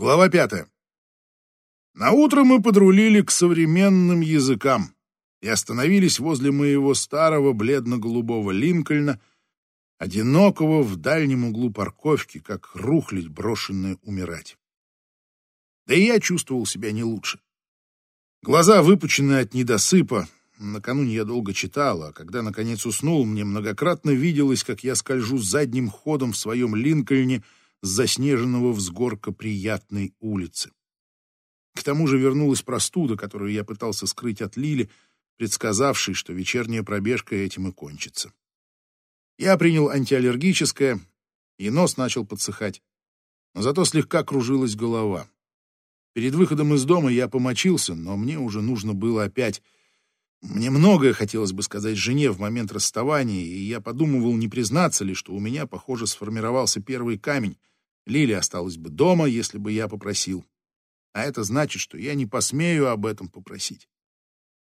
Глава пятая. На утро мы подрулили к современным языкам и остановились возле моего старого бледно-голубого Линкольна, одинокого в дальнем углу парковки, как рухлядь, брошенная умирать. Да и я чувствовал себя не лучше. Глаза выпучены от недосыпа. Накануне я долго читал, а когда наконец уснул, мне многократно виделось, как я скольжу задним ходом в своем Линкольне — с заснеженного взгорка приятной улицы. К тому же вернулась простуда, которую я пытался скрыть от Лили, предсказавшей, что вечерняя пробежка этим и кончится. Я принял антиаллергическое, и нос начал подсыхать, но зато слегка кружилась голова. Перед выходом из дома я помочился, но мне уже нужно было опять... Мне многое хотелось бы сказать жене в момент расставания, и я подумывал, не признаться ли, что у меня, похоже, сформировался первый камень, Лили осталась бы дома, если бы я попросил. А это значит, что я не посмею об этом попросить.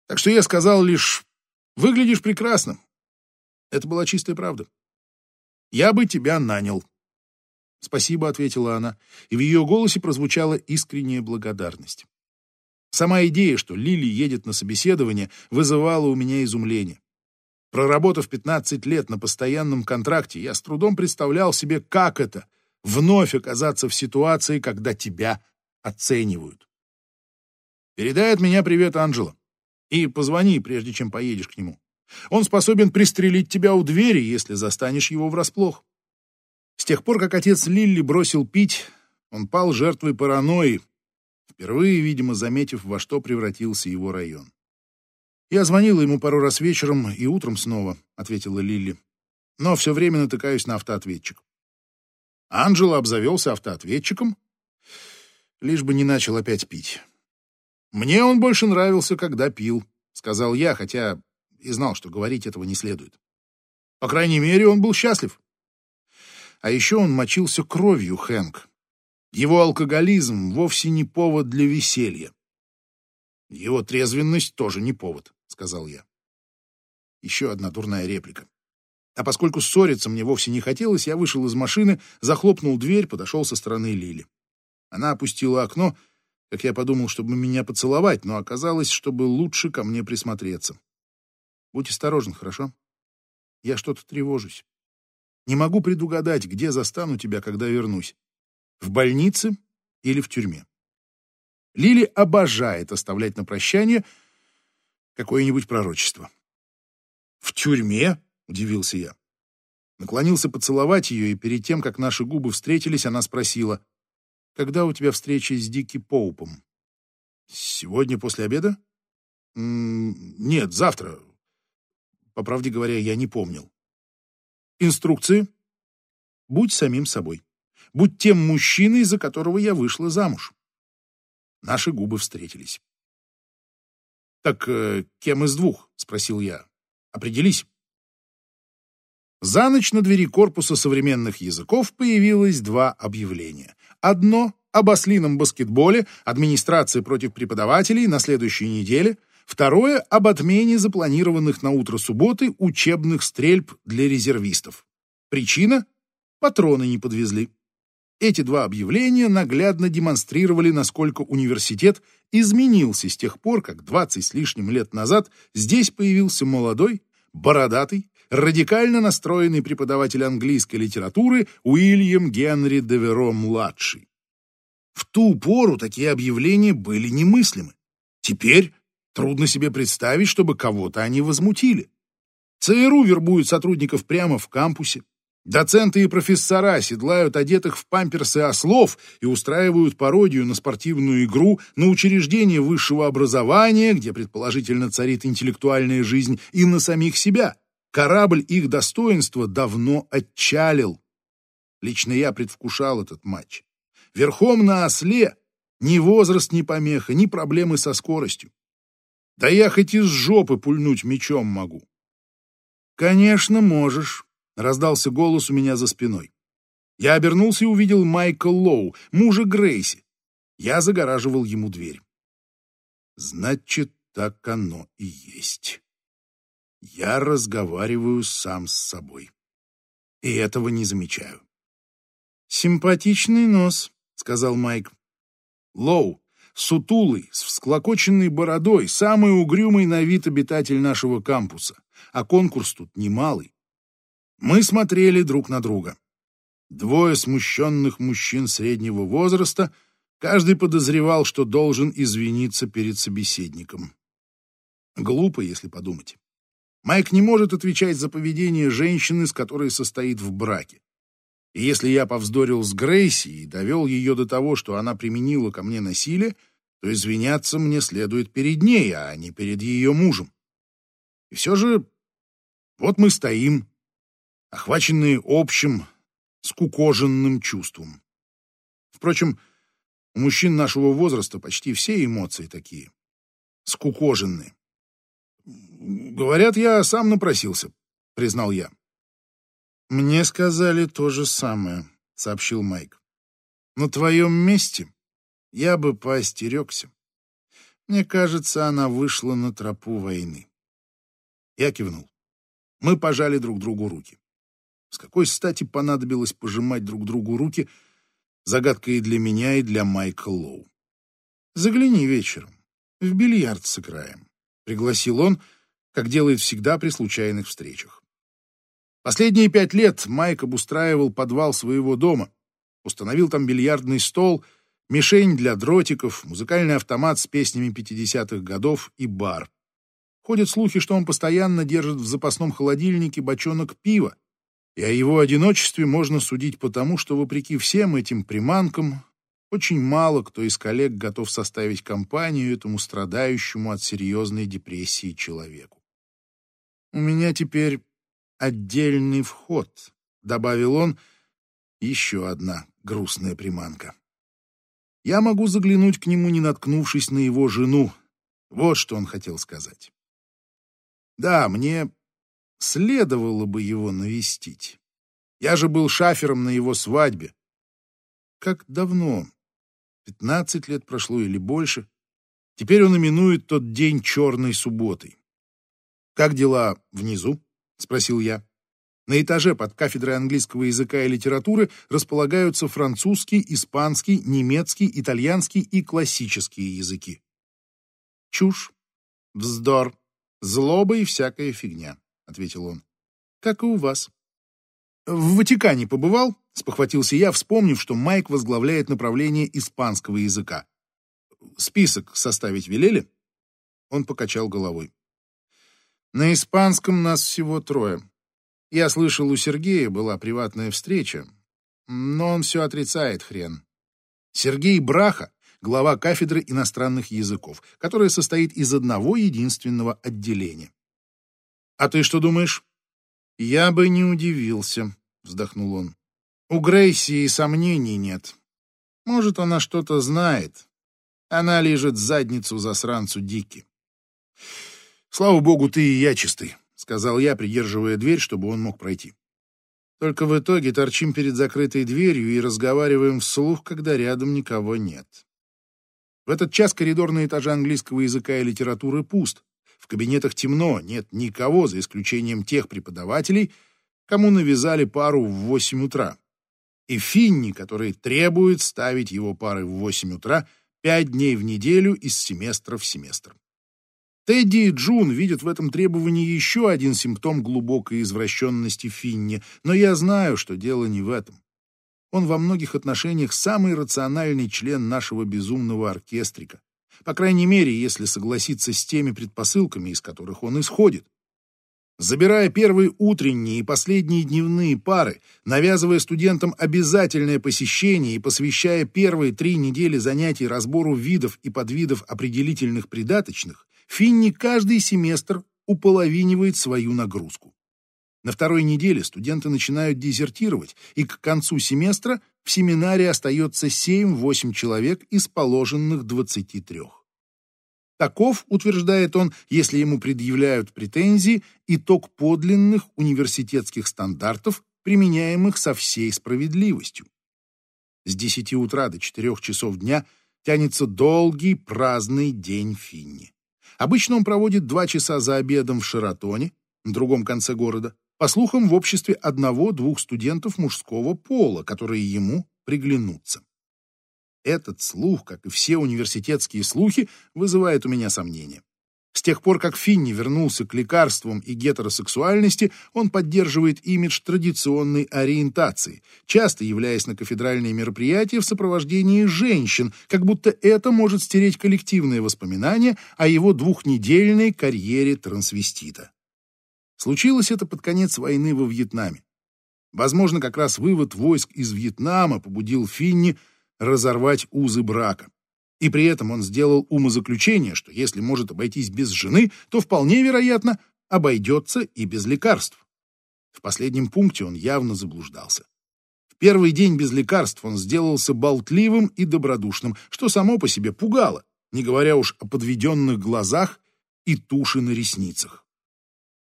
Так что я сказал лишь «Выглядишь прекрасно». Это была чистая правда. «Я бы тебя нанял». «Спасибо», — ответила она, и в ее голосе прозвучала искренняя благодарность. Сама идея, что Лили едет на собеседование, вызывала у меня изумление. Проработав 15 лет на постоянном контракте, я с трудом представлял себе, как это — вновь оказаться в ситуации, когда тебя оценивают. Передай от меня привет Анджело и позвони, прежде чем поедешь к нему. Он способен пристрелить тебя у двери, если застанешь его врасплох. С тех пор, как отец Лилли бросил пить, он пал жертвой паранойи, впервые, видимо, заметив, во что превратился его район. «Я звонила ему пару раз вечером и утром снова», — ответила Лилли. «Но все время натыкаюсь на автоответчик. Анджело обзавелся автоответчиком, лишь бы не начал опять пить. «Мне он больше нравился, когда пил», — сказал я, хотя и знал, что говорить этого не следует. По крайней мере, он был счастлив. А еще он мочился кровью, Хэнк. Его алкоголизм вовсе не повод для веселья. Его трезвенность тоже не повод, сказал я. Еще одна дурная реплика. А поскольку ссориться мне вовсе не хотелось, я вышел из машины, захлопнул дверь, подошел со стороны Лили. Она опустила окно, как я подумал, чтобы меня поцеловать, но оказалось, чтобы лучше ко мне присмотреться. Будь осторожен, хорошо? Я что-то тревожусь. Не могу предугадать, где застану тебя, когда вернусь. В больнице или в тюрьме. Лили обожает оставлять на прощание какое-нибудь пророчество. В тюрьме? Удивился я. Наклонился поцеловать ее, и перед тем, как наши губы встретились, она спросила, «Когда у тебя встреча с Дики Поупом?» «Сегодня после обеда?» М -м «Нет, завтра. По правде говоря, я не помнил». «Инструкции?» «Будь самим собой. Будь тем мужчиной, за которого я вышла замуж». Наши губы встретились. «Так э, кем из двух?» — спросил я. «Определись». За ночь на двери корпуса современных языков появилось два объявления. Одно об ослином баскетболе, администрации против преподавателей на следующей неделе, второе об отмене запланированных на утро субботы учебных стрельб для резервистов. Причина – патроны не подвезли. Эти два объявления наглядно демонстрировали, насколько университет изменился с тех пор, как 20 с лишним лет назад здесь появился молодой, бородатый, радикально настроенный преподаватель английской литературы Уильям Генри Деверо-младший. В ту пору такие объявления были немыслимы. Теперь трудно себе представить, чтобы кого-то они возмутили. ЦРУ вербует сотрудников прямо в кампусе. Доценты и профессора седлают одетых в памперсы ослов и устраивают пародию на спортивную игру на учреждение высшего образования, где предположительно царит интеллектуальная жизнь, и на самих себя. Корабль их достоинства давно отчалил. Лично я предвкушал этот матч. Верхом на осле ни возраст, ни помеха, ни проблемы со скоростью. Да я хоть из жопы пульнуть мечом могу. Конечно, можешь, раздался голос у меня за спиной. Я обернулся и увидел Майкла Лоу, мужа Грейси. Я загораживал ему дверь. Значит, так оно и есть. Я разговариваю сам с собой. И этого не замечаю. «Симпатичный нос», — сказал Майк. Лоу, сутулый, с всклокоченной бородой, самый угрюмый на вид обитатель нашего кампуса, а конкурс тут немалый. Мы смотрели друг на друга. Двое смущенных мужчин среднего возраста, каждый подозревал, что должен извиниться перед собеседником. Глупо, если подумать. Майк не может отвечать за поведение женщины, с которой состоит в браке. И если я повздорил с Грейси и довел ее до того, что она применила ко мне насилие, то извиняться мне следует перед ней, а не перед ее мужем. И все же вот мы стоим, охваченные общим, скукоженным чувством. Впрочем, у мужчин нашего возраста почти все эмоции такие, скукоженные. «Говорят, я сам напросился», — признал я. «Мне сказали то же самое», — сообщил Майк. «На твоем месте я бы поостерегся. Мне кажется, она вышла на тропу войны». Я кивнул. Мы пожали друг другу руки. С какой стати понадобилось пожимать друг другу руки, загадка и для меня, и для Майка Лоу. «Загляни вечером, в бильярд сыграем», — пригласил он, как делает всегда при случайных встречах. Последние пять лет Майк обустраивал подвал своего дома, установил там бильярдный стол, мишень для дротиков, музыкальный автомат с песнями 50-х годов и бар. Ходят слухи, что он постоянно держит в запасном холодильнике бочонок пива, и о его одиночестве можно судить потому, что, вопреки всем этим приманкам, очень мало кто из коллег готов составить компанию этому страдающему от серьезной депрессии человеку. У меня теперь отдельный вход, добавил он, еще одна грустная приманка. Я могу заглянуть к нему, не наткнувшись на его жену. Вот что он хотел сказать. Да, мне следовало бы его навестить. Я же был шафером на его свадьбе. Как давно? Пятнадцать лет прошло или больше. Теперь он именует тот день черной субботой. Как дела внизу? — спросил я. На этаже под кафедрой английского языка и литературы располагаются французский, испанский, немецкий, итальянский и классические языки. «Чушь, вздор, злоба и всякая фигня», — ответил он. «Как и у вас». «В Ватикане побывал?» — спохватился я, вспомнив, что Майк возглавляет направление испанского языка. «Список составить велели?» Он покачал головой. На испанском нас всего трое. Я слышал, у Сергея была приватная встреча, но он все отрицает, хрен. Сергей Браха, глава кафедры иностранных языков, которая состоит из одного единственного отделения. «А ты что думаешь?» «Я бы не удивился», — вздохнул он. «У Грейси сомнений нет. Может, она что-то знает. Она лежит задницу засранцу Дики. «Слава богу, ты и я чистый», — сказал я, придерживая дверь, чтобы он мог пройти. Только в итоге торчим перед закрытой дверью и разговариваем вслух, когда рядом никого нет. В этот час коридор на этаже английского языка и литературы пуст. В кабинетах темно, нет никого, за исключением тех преподавателей, кому навязали пару в восемь утра. И Финни, который требует ставить его пары в восемь утра пять дней в неделю из семестра в семестр. Тедди и Джун видят в этом требовании еще один симптом глубокой извращенности Финни, но я знаю, что дело не в этом. Он во многих отношениях самый рациональный член нашего безумного оркестрика. По крайней мере, если согласиться с теми предпосылками, из которых он исходит. Забирая первые утренние и последние дневные пары, навязывая студентам обязательное посещение и посвящая первые три недели занятий разбору видов и подвидов определительных придаточных, Финни каждый семестр уполовинивает свою нагрузку. На второй неделе студенты начинают дезертировать, и к концу семестра в семинаре остается 7-8 человек из положенных 23. Таков, утверждает он, если ему предъявляют претензии, итог подлинных университетских стандартов, применяемых со всей справедливостью. С 10 утра до 4 часов дня тянется долгий праздный день Финни. Обычно он проводит два часа за обедом в Шератоне, на другом конце города, по слухам, в обществе одного-двух студентов мужского пола, которые ему приглянутся. Этот слух, как и все университетские слухи, вызывает у меня сомнения. С тех пор, как Финни вернулся к лекарствам и гетеросексуальности, он поддерживает имидж традиционной ориентации, часто являясь на кафедральные мероприятия в сопровождении женщин, как будто это может стереть коллективные воспоминания о его двухнедельной карьере трансвестита. Случилось это под конец войны во Вьетнаме. Возможно, как раз вывод войск из Вьетнама побудил Финни разорвать узы брака. И при этом он сделал умозаключение, что если может обойтись без жены, то вполне вероятно обойдется и без лекарств. В последнем пункте он явно заблуждался. В первый день без лекарств он сделался болтливым и добродушным, что само по себе пугало, не говоря уж о подведенных глазах и туши на ресницах.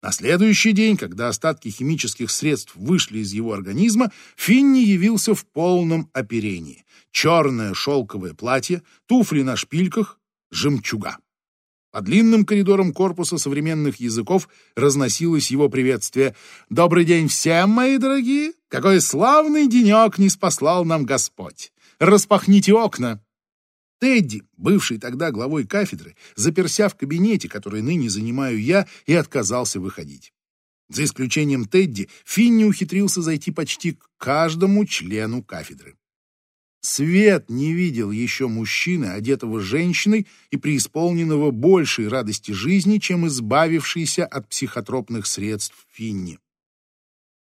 На следующий день, когда остатки химических средств вышли из его организма, Финни явился в полном оперении. Черное шелковое платье, туфли на шпильках, жемчуга. По длинным коридорам корпуса современных языков разносилось его приветствие. «Добрый день всем, мои дорогие! Какой славный денек не спаслал нам Господь! Распахните окна!» Тедди, бывший тогда главой кафедры, заперся в кабинете, который ныне занимаю я, и отказался выходить. За исключением Тедди, Финни ухитрился зайти почти к каждому члену кафедры. Свет не видел еще мужчины, одетого женщиной и преисполненного большей радости жизни, чем избавившийся от психотропных средств Финни.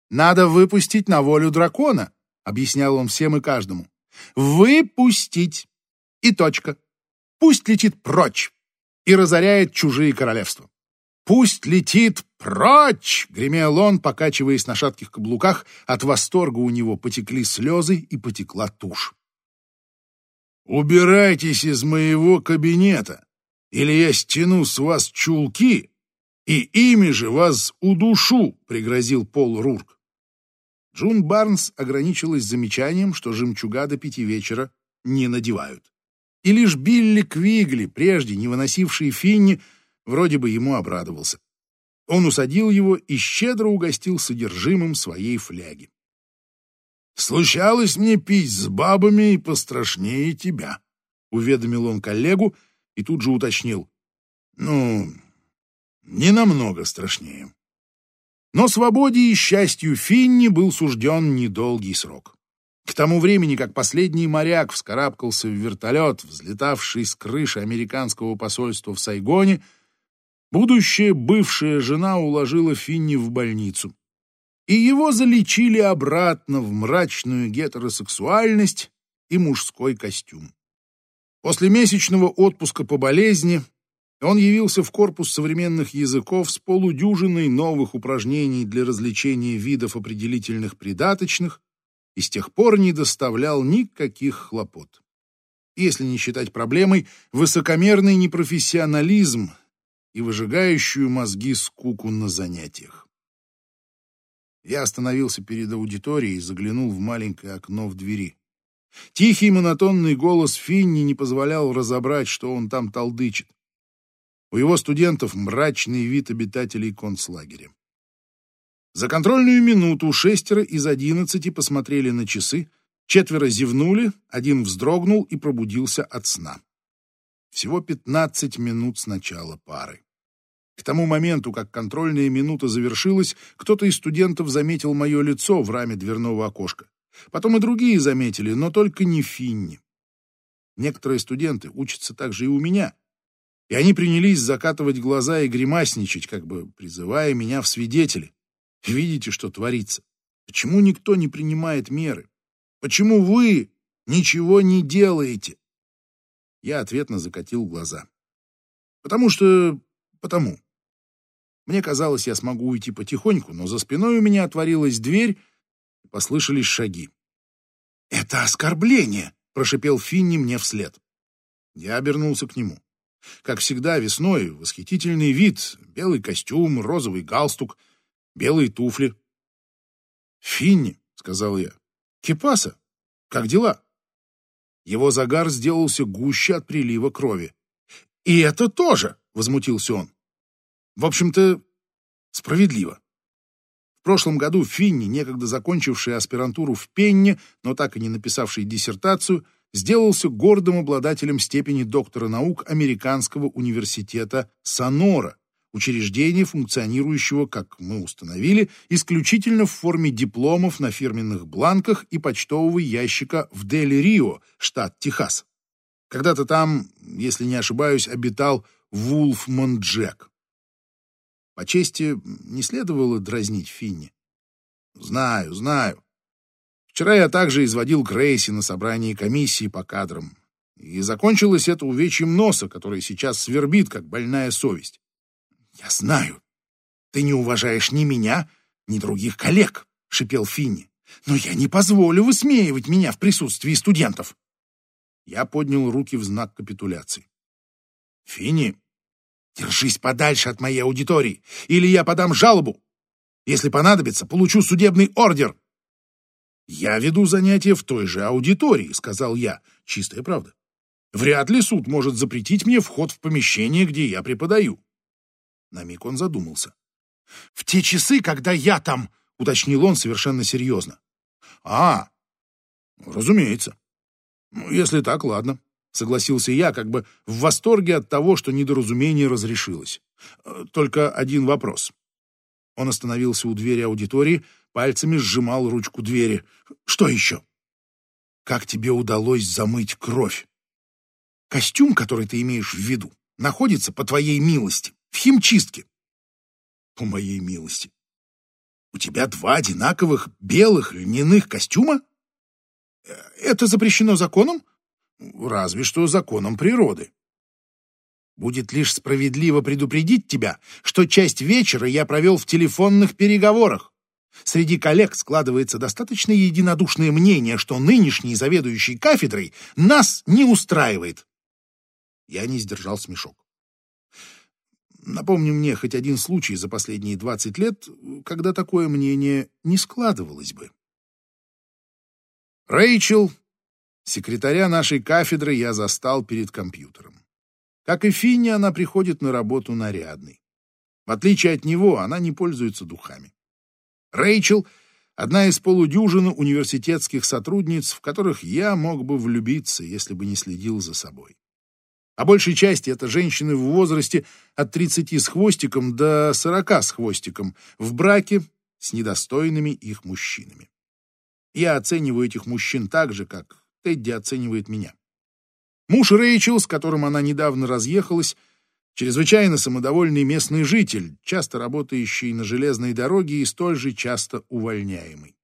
«Надо выпустить на волю дракона», — объяснял он всем и каждому. «Выпустить! И точка. Пусть летит прочь и разоряет чужие королевства. «Пусть летит прочь!» — гремел он, покачиваясь на шатких каблуках. От восторга у него потекли слезы и потекла тушь. «Убирайтесь из моего кабинета, или я стяну с вас чулки, и ими же вас удушу!» — пригрозил Пол Рурк. Джун Барнс ограничилась замечанием, что жемчуга до пяти вечера не надевают. И лишь Билли Квигли, прежде не выносивший Финни, вроде бы ему обрадовался. Он усадил его и щедро угостил содержимым своей фляги. «Случалось мне пить с бабами и пострашнее тебя», — уведомил он коллегу и тут же уточнил. «Ну, не намного страшнее». Но свободе и счастью Финни был сужден недолгий срок. К тому времени, как последний моряк вскарабкался в вертолет, взлетавший с крыши американского посольства в Сайгоне, будущая бывшая жена уложила Финни в больницу. И его залечили обратно в мрачную гетеросексуальность и мужской костюм. После месячного отпуска по болезни он явился в корпус современных языков с полудюжиной новых упражнений для развлечения видов определительных придаточных, и с тех пор не доставлял никаких хлопот. Если не считать проблемой высокомерный непрофессионализм и выжигающую мозги скуку на занятиях. Я остановился перед аудиторией и заглянул в маленькое окно в двери. Тихий монотонный голос Финни не позволял разобрать, что он там толдычит. У его студентов мрачный вид обитателей концлагеря. За контрольную минуту шестеро из одиннадцати посмотрели на часы, четверо зевнули, один вздрогнул и пробудился от сна. Всего пятнадцать минут с начала пары. К тому моменту, как контрольная минута завершилась, кто-то из студентов заметил мое лицо в раме дверного окошка. Потом и другие заметили, но только не Финни. Некоторые студенты учатся также и у меня, и они принялись закатывать глаза и гримасничать, как бы призывая меня в свидетели. Видите, что творится? Почему никто не принимает меры? Почему вы ничего не делаете? Я ответно закатил глаза. Потому что... потому. Мне казалось, я смогу уйти потихоньку, но за спиной у меня отворилась дверь, и послышались шаги. «Это оскорбление!» — прошипел Финни мне вслед. Я обернулся к нему. Как всегда, весной восхитительный вид, белый костюм, розовый галстук — белые туфли. «Финни», — сказал я, — «Кипаса, как дела?» Его загар сделался гуще от прилива крови. «И это тоже!» — возмутился он. «В общем-то, справедливо. В прошлом году Финни, некогда закончивший аспирантуру в Пенне, но так и не написавший диссертацию, сделался гордым обладателем степени доктора наук Американского университета Сонора, учреждения, функционирующего, как мы установили, исключительно в форме дипломов на фирменных бланках и почтового ящика в Дели-Рио, штат Техас. Когда-то там, если не ошибаюсь, обитал Вулф Монджек. По чести, не следовало дразнить Финни. Знаю, знаю. Вчера я также изводил Грейси на собрании комиссии по кадрам. И закончилось это увечьем носа, который сейчас свербит, как больная совесть. «Я знаю. Ты не уважаешь ни меня, ни других коллег», — шипел Финни. «Но я не позволю высмеивать меня в присутствии студентов». Я поднял руки в знак капитуляции. «Финни, держись подальше от моей аудитории, или я подам жалобу. Если понадобится, получу судебный ордер». «Я веду занятия в той же аудитории», — сказал я. Чистая правда. «Вряд ли суд может запретить мне вход в помещение, где я преподаю». На миг он задумался. «В те часы, когда я там...» — уточнил он совершенно серьезно. «А, разумеется. Ну, если так, ладно», — согласился я, как бы в восторге от того, что недоразумение разрешилось. «Э, «Только один вопрос». Он остановился у двери аудитории, пальцами сжимал ручку двери. «Что еще?» «Как тебе удалось замыть кровь?» «Костюм, который ты имеешь в виду, находится по твоей милости в химчистке. По моей милости. У тебя два одинаковых белых льняных костюма? Э, это запрещено законом? Разве что законом природы. Будет лишь справедливо предупредить тебя, что часть вечера я провел в телефонных переговорах. Среди коллег складывается достаточно единодушное мнение, что нынешний заведующий кафедрой нас не устраивает. Я не сдержал смешок. Напомни мне хоть один случай за последние 20 лет, когда такое мнение не складывалось бы. Рэйчел, секретаря нашей кафедры, я застал перед компьютером. Как и Финни, она приходит на работу нарядной. В отличие от него, она не пользуется духами. Рэйчел — одна из полудюжины университетских сотрудниц, в которых я мог бы влюбиться, если бы не следил за собой. По большей части это женщины в возрасте от 30 с хвостиком до 40 с хвостиком, в браке с недостойными их мужчинами. Я оцениваю этих мужчин так же, как Тедди оценивает меня. Муж Рэйчел, с которым она недавно разъехалась, чрезвычайно самодовольный местный житель, часто работающий на железной дороге и столь же часто увольняемый.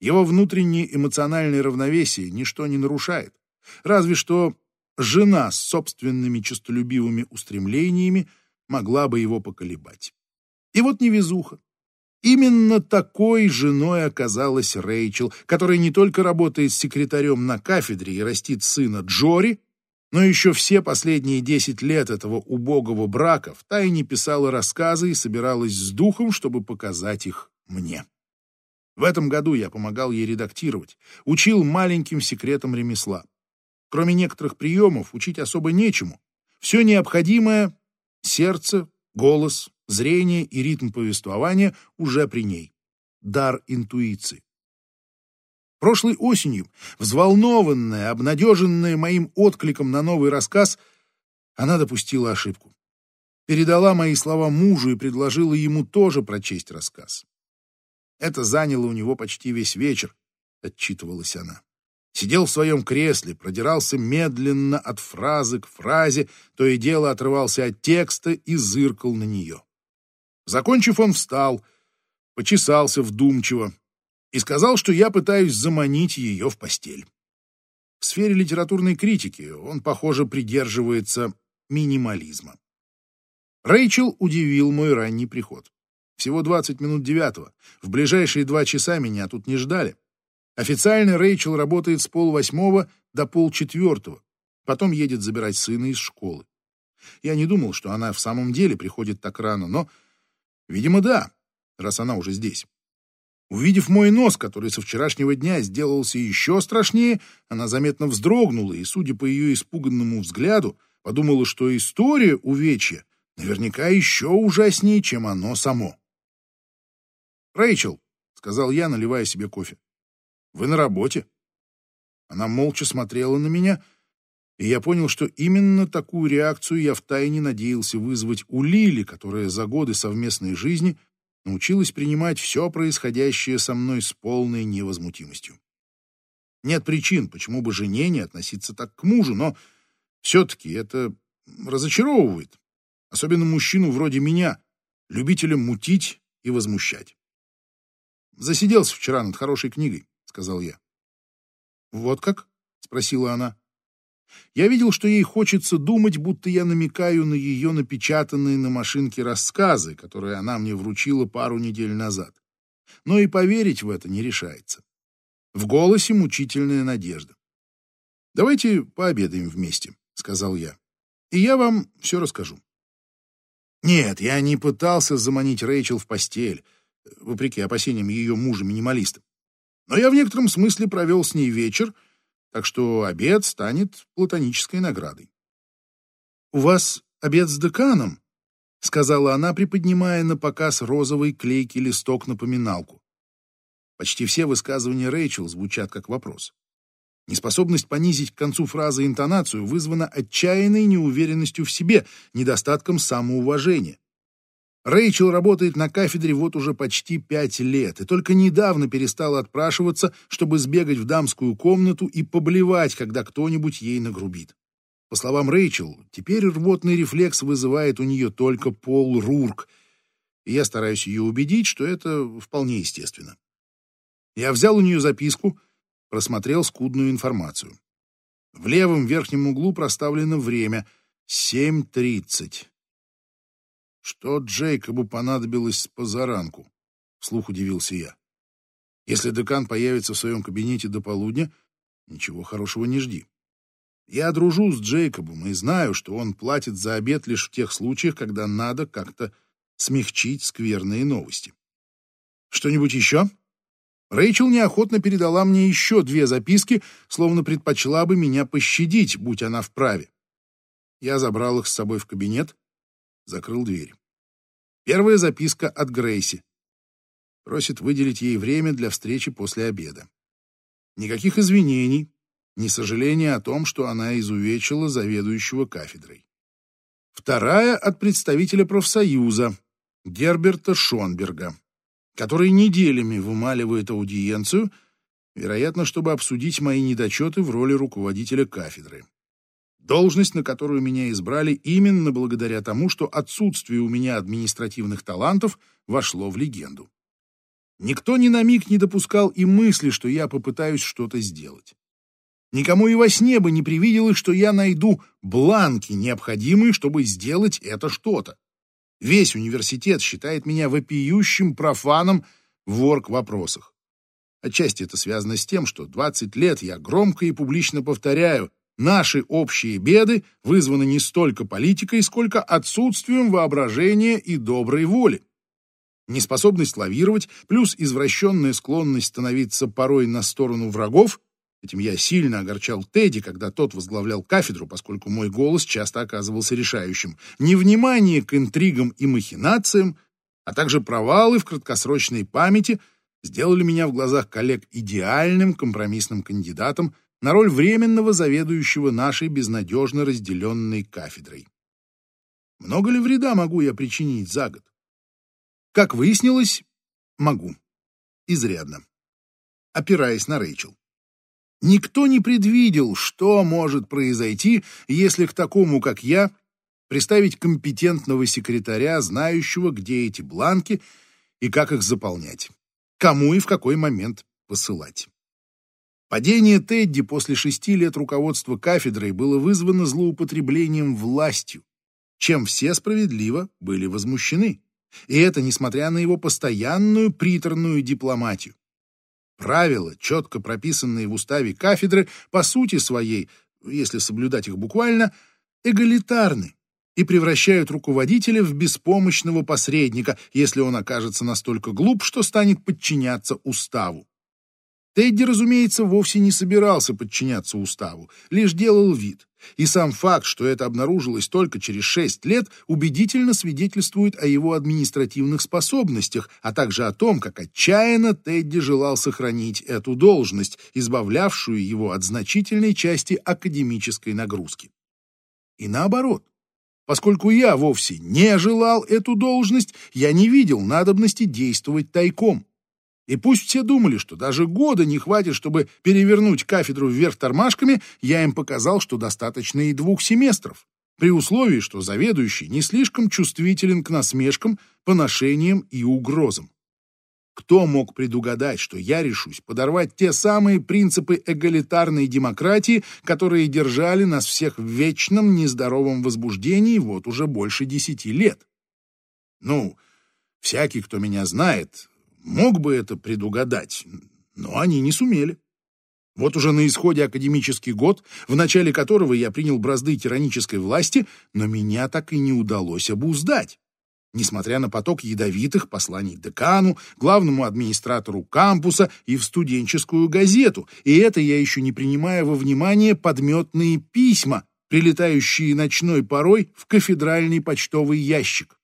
Его внутреннее эмоциональное равновесие ничто не нарушает, разве что жена с собственными честолюбивыми устремлениями могла бы его поколебать. И вот невезуха. Именно такой женой оказалась Рэйчел, которая не только работает секретарем на кафедре и растит сына Джори, но еще все последние десять лет этого убогого брака втайне писала рассказы и собиралась с духом, чтобы показать их мне. В этом году я помогал ей редактировать, учил маленьким секретам ремесла. Кроме некоторых приемов, учить особо нечему. Все необходимое — сердце, голос, зрение и ритм повествования уже при ней. Дар интуиции. Прошлой осенью, взволнованная, обнадеженная моим откликом на новый рассказ, она допустила ошибку. Передала мои слова мужу и предложила ему тоже прочесть рассказ. Это заняло у него почти весь вечер, отчитывалась она сидел в своем кресле, продирался медленно от фразы к фразе, то и дело отрывался от текста и зыркал на нее. Закончив, он встал, почесался вдумчиво и сказал, что я пытаюсь заманить ее в постель. В сфере литературной критики он, похоже, придерживается минимализма. Рэйчел удивил мой ранний приход. Всего 20 минут девятого. В ближайшие два часа меня тут не ждали. Официально Рэйчел работает с полвосьмого до полчетвертого, потом едет забирать сына из школы. Я не думал, что она в самом деле приходит так рано, но, видимо, да, раз она уже здесь. Увидев мой нос, который со вчерашнего дня сделался еще страшнее, она заметно вздрогнула и, судя по ее испуганному взгляду, подумала, что история увечья наверняка еще ужаснее, чем оно само. «Рэйчел», — сказал я, наливая себе кофе, вы на работе. Она молча смотрела на меня, и я понял, что именно такую реакцию я втайне надеялся вызвать у Лили, которая за годы совместной жизни научилась принимать все происходящее со мной с полной невозмутимостью. Нет причин, почему бы жене не относиться так к мужу, но все-таки это разочаровывает, особенно мужчину вроде меня, любителя мутить и возмущать. «Засиделся вчера над хорошей книгой», — сказал я. «Вот как?» — спросила она. Я видел, что ей хочется думать, будто я намекаю на ее напечатанные на машинке рассказы, которые она мне вручила пару недель назад. Но и поверить в это не решается. В голосе мучительная надежда. «Давайте пообедаем вместе», — сказал я. «И я вам все расскажу». Нет, я не пытался заманить Рэйчел в постель, вопреки опасениям ее мужа-минималиста. Но я в некотором смысле провел с ней вечер, так что обед станет платонической наградой. «У вас обед с деканом?» — сказала она, приподнимая на показ розовый клейкий листок-напоминалку. Почти все высказывания Рэйчел звучат как вопрос. Неспособность понизить к концу фразы интонацию вызвана отчаянной неуверенностью в себе, недостатком самоуважения. Рэйчел работает на кафедре вот уже почти пять лет и только недавно перестала отпрашиваться, чтобы сбегать в дамскую комнату и поблевать, когда кто-нибудь ей нагрубит. По словам Рэйчел, теперь рвотный рефлекс вызывает у нее только Пол Рурк, и я стараюсь ее убедить, что это вполне естественно. Я взял у нее записку, просмотрел скудную информацию. В левом верхнем углу проставлено время — 7.30. Что Джейкобу понадобилось с позаранку? Вслух удивился я. Если декан появится в своем кабинете до полудня, ничего хорошего не жди. Я дружу с Джейкобом и знаю, что он платит за обед лишь в тех случаях, когда надо как-то смягчить скверные новости. Что-нибудь еще? Рэйчел неохотно передала мне еще две записки, словно предпочла бы меня пощадить, будь она вправе. Я забрал их с собой в кабинет закрыл дверь. Первая записка от Грейси. Просит выделить ей время для встречи после обеда. Никаких извинений, ни сожаления о том, что она изувечила заведующего кафедрой. Вторая от представителя профсоюза Герберта Шонберга, который неделями вымаливает аудиенцию, вероятно, чтобы обсудить мои недочеты в роли руководителя кафедры. Должность, на которую меня избрали именно благодаря тому, что отсутствие у меня административных талантов вошло в легенду. Никто ни на миг не допускал и мысли, что я попытаюсь что-то сделать. Никому и во сне бы не привиделось, что я найду бланки, необходимые, чтобы сделать это что-то. Весь университет считает меня вопиющим профаном в орг-вопросах. Отчасти это связано с тем, что 20 лет я громко и публично повторяю, Наши общие беды вызваны не столько политикой, сколько отсутствием воображения и доброй воли. Неспособность лавировать плюс извращенная склонность становиться порой на сторону врагов Этим я сильно огорчал Тедди, когда тот возглавлял кафедру, поскольку мой голос часто оказывался решающим. Невнимание к интригам и махинациям, а также провалы в краткосрочной памяти сделали меня в глазах коллег идеальным компромиссным кандидатом на роль временного заведующего нашей безнадежно разделенной кафедрой. Много ли вреда могу я причинить за год? Как выяснилось, могу. Изрядно. Опираясь на Рэйчел. Никто не предвидел, что может произойти, если к такому, как я, представить компетентного секретаря, знающего, где эти бланки и как их заполнять, кому и в какой момент посылать. Падение Тедди после шести лет руководства кафедрой было вызвано злоупотреблением властью, чем все справедливо были возмущены. И это несмотря на его постоянную приторную дипломатию. Правила, четко прописанные в уставе кафедры, по сути своей, если соблюдать их буквально, эгалитарны и превращают руководителя в беспомощного посредника, если он окажется настолько глуп, что станет подчиняться уставу. Тедди, разумеется, вовсе не собирался подчиняться уставу, лишь делал вид. И сам факт, что это обнаружилось только через шесть лет, убедительно свидетельствует о его административных способностях, а также о том, как отчаянно Тедди желал сохранить эту должность, избавлявшую его от значительной части академической нагрузки. И наоборот, поскольку я вовсе не желал эту должность, я не видел надобности действовать тайком. И пусть все думали, что даже года не хватит, чтобы перевернуть кафедру вверх тормашками, я им показал, что достаточно и двух семестров, при условии, что заведующий не слишком чувствителен к насмешкам, поношениям и угрозам. Кто мог предугадать, что я решусь подорвать те самые принципы эгалитарной демократии, которые держали нас всех в вечном нездоровом возбуждении вот уже больше десяти лет? Ну, всякий, кто меня знает, мог бы это предугадать, но они не сумели. Вот уже на исходе академический год, в начале которого я принял бразды тиранической власти, но меня так и не удалось обуздать. Несмотря на поток ядовитых посланий декану, главному администратору кампуса и в студенческую газету, и это я еще не принимая во внимание подметные письма, прилетающие ночной порой в кафедральный почтовый ящик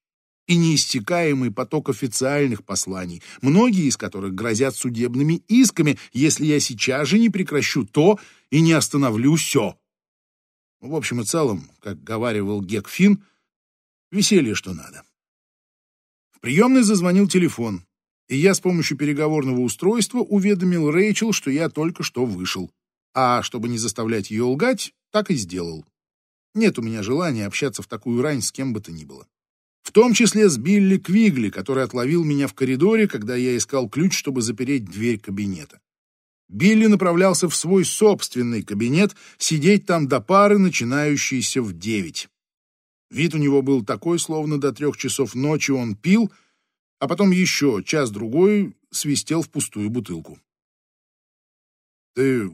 и неистекаемый поток официальных посланий, многие из которых грозят судебными исками, если я сейчас же не прекращу то и не остановлю все. В общем и целом, как говаривал Гек Финн, веселье что надо. В приемной зазвонил телефон, и я с помощью переговорного устройства уведомил Рэйчел, что я только что вышел. А чтобы не заставлять ее лгать, так и сделал. Нет у меня желания общаться в такую рань с кем бы то ни было в том числе с Билли Квигли, который отловил меня в коридоре, когда я искал ключ, чтобы запереть дверь кабинета. Билли направлялся в свой собственный кабинет, сидеть там до пары, начинающейся в девять. Вид у него был такой, словно до трех часов ночи он пил, а потом еще час-другой свистел в пустую бутылку. «Ты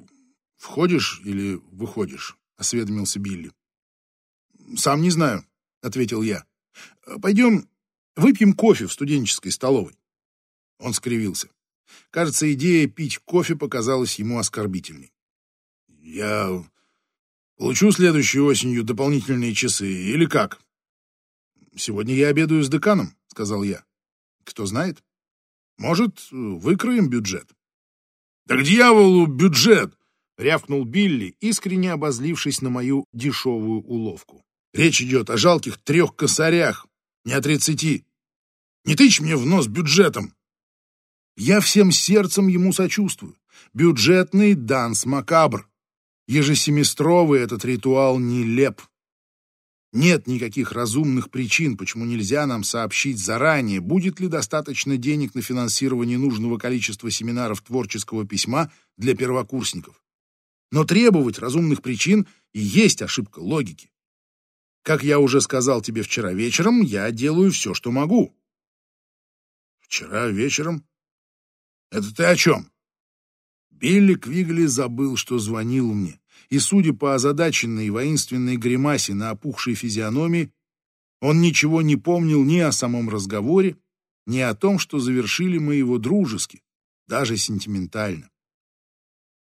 входишь или выходишь?» — осведомился Билли. «Сам не знаю», — ответил я. Пойдем выпьем кофе в студенческой столовой. Он скривился. Кажется, идея пить кофе показалась ему оскорбительной. Я получу следующей осенью дополнительные часы или как? Сегодня я обедаю с деканом, сказал я. Кто знает? Может, выкроем бюджет. Да к дьяволу бюджет! рявкнул Билли, искренне обозлившись на мою дешевую уловку. Речь идет о жалких трех косарях, не о тридцати. Не тычь мне в нос бюджетом. Я всем сердцем ему сочувствую. Бюджетный данс макабр. Ежесеместровый этот ритуал нелеп. Нет никаких разумных причин, почему нельзя нам сообщить заранее, будет ли достаточно денег на финансирование нужного количества семинаров творческого письма для первокурсников. Но требовать разумных причин и есть ошибка логики. Как я уже сказал тебе вчера вечером, я делаю все, что могу. Вчера вечером? Это ты о чем? Билли Квигли забыл, что звонил мне, и, судя по озадаченной воинственной гримасе на опухшей физиономии, он ничего не помнил ни о самом разговоре, ни о том, что завершили мы его дружески, даже сентиментально.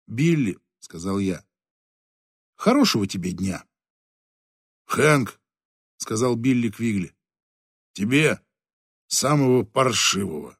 «Билли», — сказал я, — «хорошего тебе дня». «Хэнк», — сказал Билли Квигли, — «тебе самого паршивого».